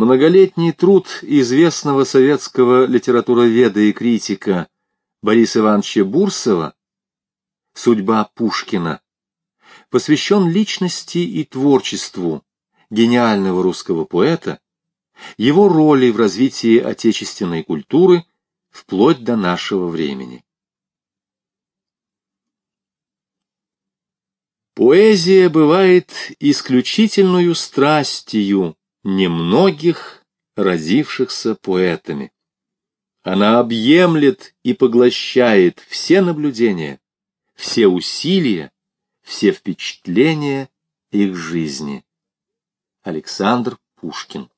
Многолетний труд известного советского литературоведа и критика Бориса Ивановича Бурсова «Судьба Пушкина» посвящен личности и творчеству гениального русского поэта, его роли в развитии отечественной культуры вплоть до нашего времени. Поэзия бывает исключительную страстью немногих родившихся поэтами. Она объемлет и поглощает все наблюдения, все усилия, все впечатления их жизни. Александр Пушкин